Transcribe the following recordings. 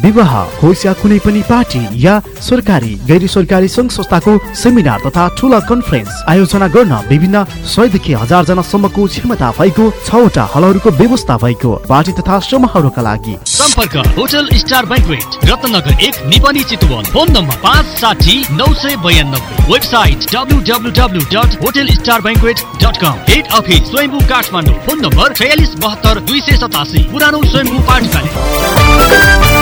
विवाह होस् या कुनै पनि पार्टी या सरकारी गैर सरकारी सङ्घ संस्थाको सेमिनार तथा ठुला कन्फरेन्स आयोजना गर्न विभिन्न सयदेखि हजार जनासम्मको क्षमता भएको छवटा हलहरूको व्यवस्था भएको पार्टी तथा समूहहरूका लागि। सम्पर्क होटल स्टार ब्याङ्कवेट रत्नगर एक चितवन। फोन नम्बर पाँच साठी नौ सय बयानब्बे। Website W W W dot hotel star dot com. Head office Swayambhu Kathmandu. Phone number छयालिस बहत्तर दुई सय सतासी। पुरानो स्वयम्भू पाठशाला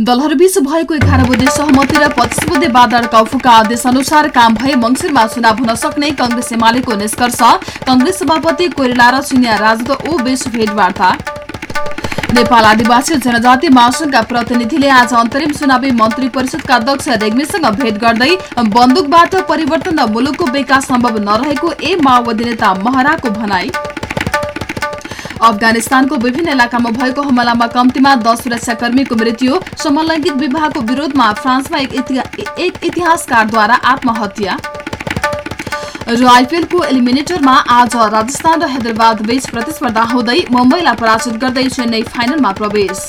दलहरूबीच भएको एघार बुधे सहमति र पच्चिस बुधे बादल कौफुका आदेश अनुसार काम भए मङ्सिरमा चुनाव हुन सक्ने कंग्रेस एमालेको निष्कर्ष। कंग्रेस सभापति कोइराला र चिनिया राजदूत ओ बीच भेटवार्ता। नेपाल आदिवासी जनजाति महासंघका प्रतिनिधिले आज अन्तरिम चुनावी मन्त्री परिषदका अध्यक्ष रेग्मीसँग भेट गर्दै बन्दुकबाट परिवर्तन र मुलुकको विकास सम्भव नरहेको ए माओवादी नेता महराको भनाई। अफगानिस्तानको विभिन्न इलाकामा भएको हमलामा कम्तीमा दस सुरक्षाकर्मीको मृत्यु समलैङ्गिक विवाहको विरोधमा फ्रान्समा एक, एक इतिहासकारद्वारा आत्महत्या। र आइपिएलको एलिमिनेटरमा आज राजस्थान र हैदराबाद बीच प्रतिस्पर्धा हुँदै मुम्बईलाई पराजित गर्दै चेन्नई फाइनलमा प्रवेश।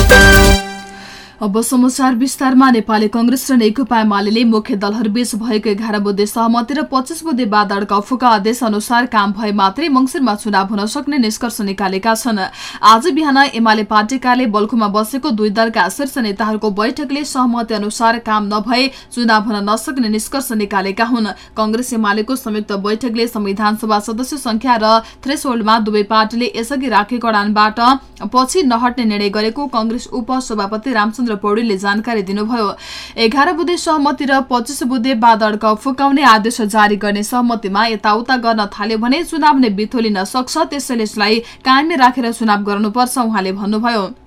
अब समाचार विस्तारमा नेपाली कंग्रेस र नेकपा एमाले मुख्य दलहरूबीच भएको एघार बुधे सहमति र पच्चिस बुधे बादल कफुका आदेश अनुसार काम भए मात्रै मंगिरमा चुनाव हुन सक्ने निष्कर्ष निकालेका छन्। आज बिहान एमाले पार्टी कार्यालय बल्खुमा बसेको दुई दलका शीर्ष नेताहरूको बैठकले सहमति अनुसार काम नभए चुनाव हुन नसक्ने निष्कर्ष निकालेका हुन्। कंग्रेस एमालेको संयुक्त बैठकले संविधान सभा सदस्य संख्या र थ्रेसहोल्डमा दुवै पार्टीले यसअघि राखेको अडानबाट पछि नहट्ने निर्णय गरेको कंग्रेस उपसभापति रामचन्द्र रामचन्द्र पौडेलले जानकारी दिनुभयो। एघार बुधे सहमति र पच्चिस बुधे बाद अड्काउ फुकाउने आदेश जारी गर्ने सहमतिमा यताउता गर्न थाल्यो भने चुनाव नै बिथोलिन सक्छ त्यसैले यसलाई कायमै राखेर चुनाव गर्नुपर्छ उहाँले भन्नुभयो।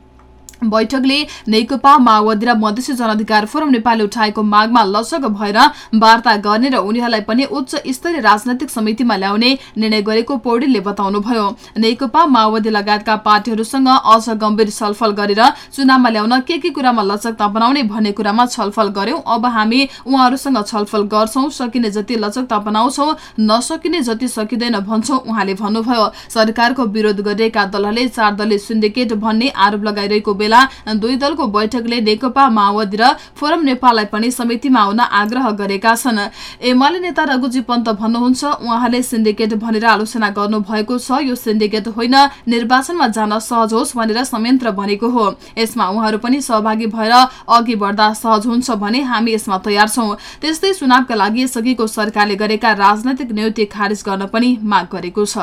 बैठकले नेकपा माओवादी र मधेसी जनाधिकार फोरम नेपालले उठाएको मागमा लचक भएर वार्ता गर्ने र उनीहरूलाई पनि उच्च स्तरीय राजनैतिक समितिमा ल्याउने निर्णय गरेको पौडेलले बताउनुभयो। नेकपा माओवादी लगायतका पार्टीहरूसँग अझ गम्भीर छलफल गरेर चुनावमा ल्याउन के के कुरामा लचकता बनाउने भन्ने कुरामा छलफल गर्यौं। अब हामी उहाँहरूसँग छलफल गर्छौं सकिने जति लचकता बनाउँछौ नसकिने जति सकिँदैन भन्छौ उहाँले भन्नुभयो। सरकारको विरोध गरिरहेका दलहरूले चार दलीय सिन्डिकेट भन्ने आरोप लगाइरहेको बेला दुई दलको बैठकले नेकपा माओवादी र फोरम नेपाललाई पनि समितिमा आउन आग्रह गरेका छन्। एमाले नेता रघुजी पन्त भन्नुहुन्छ उहाँले सिन्डिकेट भनेर आलोचना गर्नु भएको छ। यो सिन्डिकेट होइन निर्वाचनमा जान सहज होस् भनेर संयन्त्र भनेको हो। यसमा उहाँहरू पनि सहभागी भएर अघि बढ्दा सहज हुन्छ भने हामी यसमा तयार छौं। त्यस्तै चुनावका लागि यसअघिको सरकारले गरेका राजनैतिक नियुक्ति खारेज गर्न पनि माग गरेको छ।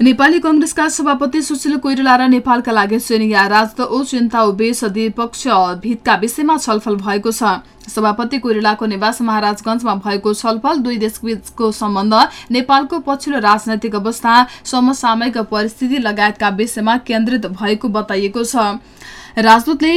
नेपाली कंग्रेसका सभापति सुशील कोइराला र नेपालका लागि सेनिया राजद ओ चिन्ता बेस द्विपक्ष भितका विषयमा छलफल भएको छ। सभापति कोइरालाको निवास महाराजगंजमा भएको छलफल दुई देशबीचको सम्बन्ध नेपालको पछिल्लो राजनैतिक अवस्था समसामयिक परिस्थिति लगायतका विषयमा केन्द्रित भएको बताइएको छ। राजदूतले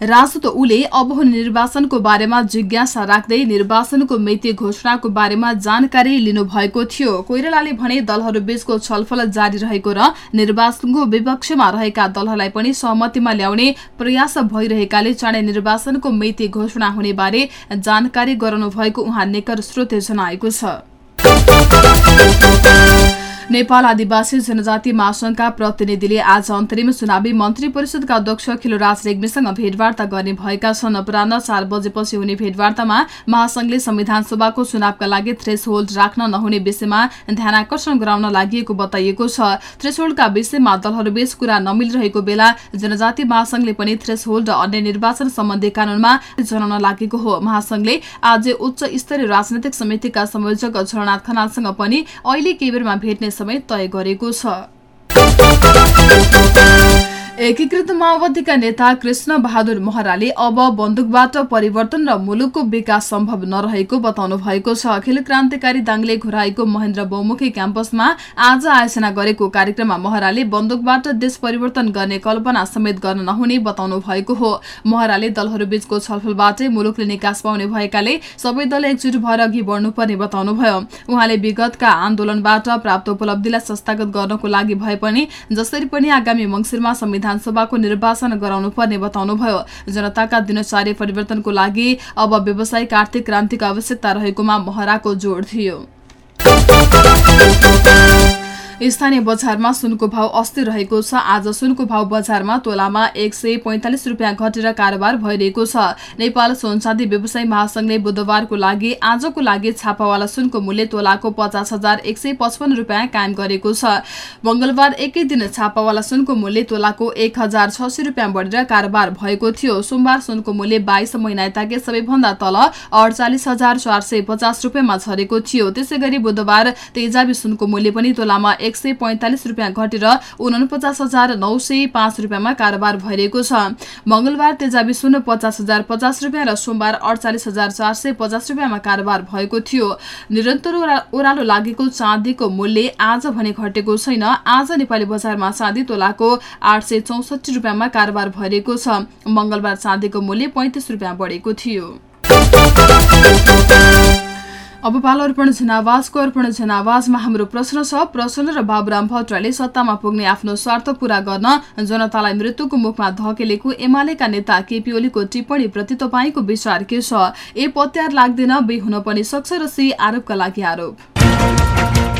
राजदूत उले अब निर्वाचनको बारेमा जिज्ञासा राख्दै निर्वाचनको मिति घोषणाको बारेमा जानकारी लिनुभएको थियो। कोइरालाले भने दलहरू बीचको छलफल जारी रहेको र निर्वाचनको विपक्षमा रहेका दलहरूलाई पनि सहमतिमा ल्याउने प्रयास भइरहेकाले चाँडै निर्वाचनको मिति घोषणा हुने बारे जानकारी गराउनु भएको उहाँ निकट स्रोतले जनाएको छ। नेपाल आदिवासी जनजाति महासंघका प्रतिनिधिले आज अन्तरिम चुनावी मन्त्री परिषदका अध्यक्ष खिलोराज रेग्मीसँग भेटवार्ता गर्ने भएका छन्। अपराह चार बजेपछि हुने भेटवार्तामा महासंघले संविधान सभाको चुनावका लागि थ्रेस होल्ड राख्न नहुने विषयमा ध्यान आकर्षण गराउन लागि बताइएको छ। थ्रेस होल्डका विषयमा दलहरूबीच कुरा नमिलिरहेको बेला जनजाति महासंघले पनि थ्रेस होल्ड अन्य निर्वाचन सम्बन्धी कानूनमा जनाउन लागेको हो। महासंघले आज उच्च स्तरीय राजनैतिक समितिका संयोजक झरनाथ खनालसँग पनि अहिले केबेरमा भेट्ने समय तय गरेको छ। एकीकृत माओवादीका नेता कृष्ण बहादुर महराले अब बन्दुकबाट परिवर्तन र मुलुकको विकास सम्भव नरहेको बताउनु भएको छ। अखिल क्रान्तिकारी दाङले घुराएको महेन्द्र बहुमुखी क्याम्पसमा आज आयोजना गरेको कार्यक्रममा महराले बन्दुकबाट देश परिवर्तन गर्ने कल्पना समेत गर्न नहुने बताउनु भएको हो। महराले दलहरूबीचको छलफलबाटै मुलुकले निकास पाउने भएकाले सबै दल एकजुट भएर अघि बढ्नुपर्ने बताउनुभयो। उहाँले विगतका आन्दोलनबाट प्राप्त उपलब्धिलाई संस्थागत गर्नको लागि भए पनि जसरी पनि आगामी मंगिरमा संविधान विधानसभाको निर्वाचन गराउनु पर्ने बताउनुभयो। जनताका दिनचर्या परिवर्तनको लागि अब व्यावसायिक आर्थिक क्रान्तिको आवश्यकता रहेकोमा महराको जोड़ थियो। स्थानीय बजारमा सुनको भाव अस्थिर रहेको छ। आज सुनको भाव बजारमा तोलामा एक सय पैंतालिस रुपियाँ घटेर कारोबार भइरहेको छ। नेपाल सोनचाँदी व्यवसायी महासंघले बुधबारको लागि आजको लागि छापावाला सुनको मूल्य तोलाको पचास हजार एक सय पचपन्न रुपियाँ कायम गरेको छ। मंगलबार एकै दिन छापावाला सुनको मूल्य तोलाको एक हजार छ सय रुपियाँ बढेर कारोबार भएको थियो। सोमबार सुनको मूल्य बाइस महिना यताकै सबैभन्दा तल अडचालिस हजार चार सय पचास रुपियाँमा झरेको थियो। त्यसै गरी बुधबार तेजाबी सुनको मूल्य पनि तोलामा एक सय पैंतालिस रुपियाँ घटेर उनपचास हजार नौ सय पाँच रुपियाँमा कारोबार भइरहेको छ। मंगलबार तेजाबी सुन पचास हजार पचास रुपियाँ र सोमबार अडचालिस हजार चार सय पचास रुपियाँमा कारोबार भएको थियो। निरन्तर ओह्रालो लागेको चाँदीको मूल्य आज भने घटेको छैन। आज नेपाली बजारमा चाँदी तोलाको आठ सय चौसठी रुपियाँमा कारोबार भइरहेको छ। मंगलबार चाँदीको मूल्य पैंतिस रुपियाँ बढेको थियो। अब पालो अर्पण जनावाजको अर्पण जनावाजमा हाम्रो प्रश्न छ। प्रश्न र बाबुराम भट्टराले सत्तामा पुग्ने आफ्नो स्वार्थ पूरा गर्न जनतालाई मृत्युको मुखमा धकेलेको एमालेका नेता केपी ओलीको टिप्पणी प्रति तपाईँको विचार के छ? ए पत्यार लाग्दैन बे हुन पनि सक्छ र सी आरोपका लागि आरोप।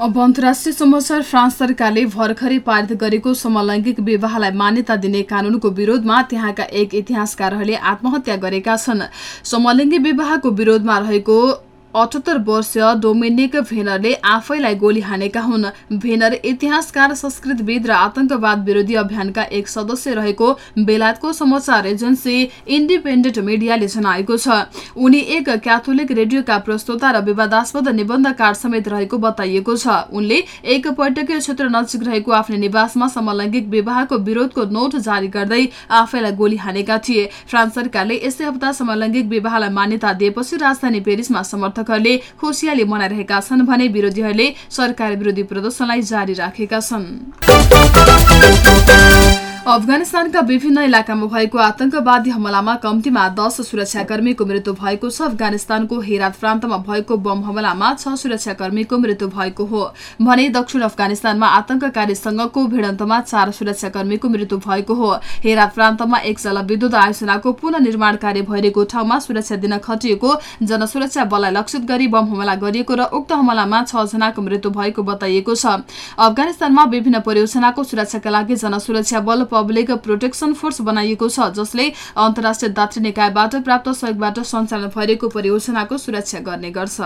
अब अन्तर्राष्ट्रिय समाचार फ्रान्स सरकारले भर्खरै पारित गरेको समलैङ्गिक विवाहलाई मान्यता दिने कानूनको विरोधमा त्यहाँका एक इतिहासकारहरूले आत्महत्या गरेका छन्। समलैङ्गी विवाहको विरोधमा रहेको अठहत्तर वर्षीय डोमिनिक भेनरले आफैलाई गोली हानेका हुन्। भेनर इतिहासकार संस्कृतविद र आतंकवाद विरोधी अभियानका एक सदस्य रहेको बेलायतको समाचार एजेन्सी इन्डिपेन्डेन्ट मिडियाले जनाएको छ। उनी एक क्याथोलिक रेडियोका प्रस्तोता र विवादास्पद निबन्धकार समेत रहेको बताइएको छ। उनले एक पर्यटकीय क्षेत्र नजिक रहेको आफ्नो निवासमा समलैङ्गिक विवाहको विरोधको नोट जारी गर्दै आफैलाई गोली हानेका थिए। फ्रान्स सरकारले यसै हप्ता समलैङ्गिक विवाहलाई मान्यता दिएपछि राजधानी पेरिसमा समर्थकहरूले खुसियाली मनाइरहेका छन् भने विरोधीहरूले सरकार विरोधी प्रदर्शनलाई जारी राखेका छन्। अफगानिस्तानका विभिन्न इलाकामा भएको आतंकवादी हमलामा कम्तीमा दस सुरक्षाकर्मीको मृत्यु भएको छ। अफगानिस्तानको हेरात प्रान्तमा भएको बम हमलामा छ सुरक्षाकर्मीको मृत्यु भएको हो। भने दक्षिण अफगानिस्तानमा आतंककारीसँगको भिडन्तमा चार सुरक्षाकर्मीको मृत्यु भएको हो। हेरात प्रान्तमा एक जलविद्युत आयोजनाको पुननिर्माण कार्य भइरहेको ठाउँमा सुरक्षा दिन खटिएको जनसुरक्षा बललाई लक्षित गरी बम हमला गरिएको र उक्त हमलामा छ जनाको मृत्यु भएको बताइएको छ। अफगानिस्तानमा विभिन्न परियोजनाको सुरक्षाका लागि जनसुरक्षा बल पब्लिक प्रोटेक्सन फोर्स बनाइएको छ जसले अन्तर्राष्ट्रिय दात्री निकायबाट प्राप्त सहयोगबाट सञ्चालन भइरहेको परियोजनाको सुरक्षा गर्ने गर्छ।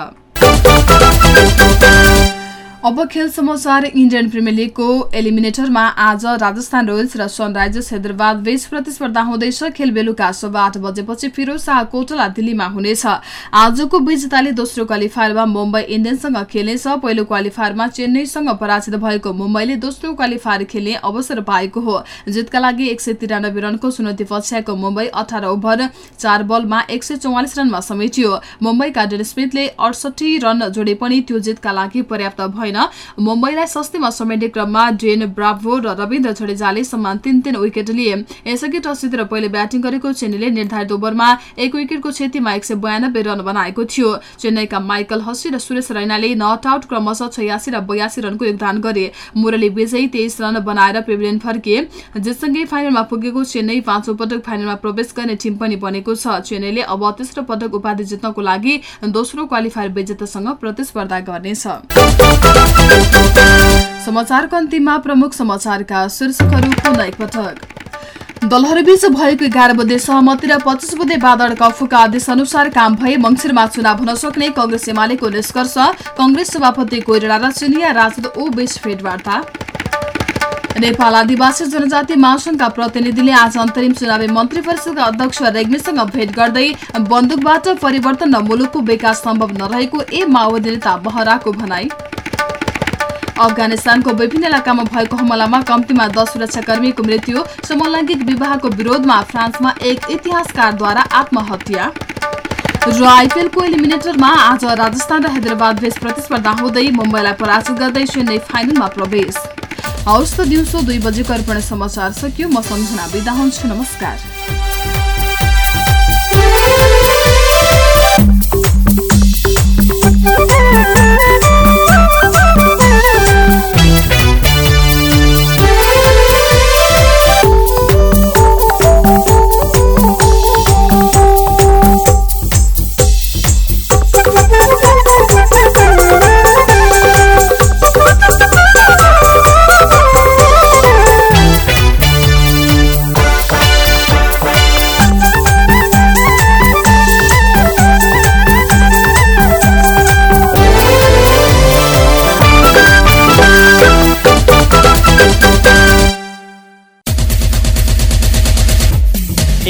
अब खेल समाचार इन्डियन प्रिमियर लिगको एलिमिनेटरमा आज राजस्थान रोयल्स र सनराइजर्स हैदराबाद बीच प्रतिस्पर्धा हुँदैछ। खेल बेलुका सभा आठ बजेपछि फिरोज शाह कोटला दिल्लीमा हुनेछ। आजको विजेताले दोस्रो क्वालिफायरमा मुम्बई इन्डियन्ससँग खेल्नेछ। पहिलो क्वालिफायरमा चेन्नईसँग पराजित भएको मुम्बईले दोस्रो क्वालिफायर खेल्ने अवसर पाएको हो। जितका लागि एक सय तिरानब्बे रनको चुनौती पछ्याएको मुम्बई अठार ओभर चार बलमा एक सय चौवालिस रनमा समेटियो। मुम्बईका डेन स्मिथले अडसठी रन जोडे पनि त्यो जितका लागि पर्याप्त भएन। छैन मुम्बईलाई सस्तीमा समेट्ने क्रममा डेन ब्राभो र रविन्द्र जडेजाले समान तीन तीन विकेट लिए। यसअघि टस जितेर पहिले ब्याटिङ गरेको चेन्नईले निर्धारित ओभरमा एक विकेटको क्षतिमा एक रन बनाएको थियो। चेन्नईका माइकल हसी र सुरेश रैनाले नट आउट क्रमशः छयासी र बयासी रनको योगदान गरे। मुरली विजयी तेइस रन बनाएर पेभिलियन फर्किए। जितसँगै फाइनलमा पुगेको चेन्नई पाँचौं पटक फाइनलमा प्रवेश गर्ने टिम पनि बनेको छ। चेन्नईले अब तेस्रो पटक उपाधि जित्नको लागि दोस्रो क्वालिफायर विजेतासँग प्रतिस्पर्धा गर्नेछ। समाचारको अन्तिममा प्रमुख समाचारका शीर्षकहरू पुनः एकपटक। दलहरूबीच भएको एघार बुधे सहमति र पच्चिस बुधे बादल कफुका आदेश अनुसार काम भए मङ्सिरमा चुनाव हुन सक्ने कंग्रेस एमालेको निष्कर्ष कंग्रेस सभापति कोइराला र चिनिया राजद ओ बीच भेटवार्ता नेपाल आदिवासी जनजाति महासंघका प्रतिनिधिले आज अन्तरिम चुनावी मन्त्री परिषदका अध्यक्ष रेग्मीसँग भेट गर्दै बन्दुकबाट परिवर्तन र मुलुकको विकास सम्भव नरहेको ए माओवादी नेता बहराको भनाई। अफगानिस्तानको विभिन्न इलाकामा भएको हमलामा कम्तीमा दस सुरक्षाकर्मीको मृत्यु समलैङ्गिक विवाहको विरोधमा फ्रान्समा एक इतिहासकारद्वारा आत्महत्या। र आइपिएलको एलिमिनेटरमा आज राजस्थान र हैदराबाद बीच प्रतिस्पर्धा हुँदै मुम्बईलाई पराजित गर्दै चेन्नई फाइनलमा प्रवेश। हवस् त दिउँसो दुई बजेको अर्पण समाचार सकियो म सम्झना बिदा हुन्छु नमस्कार।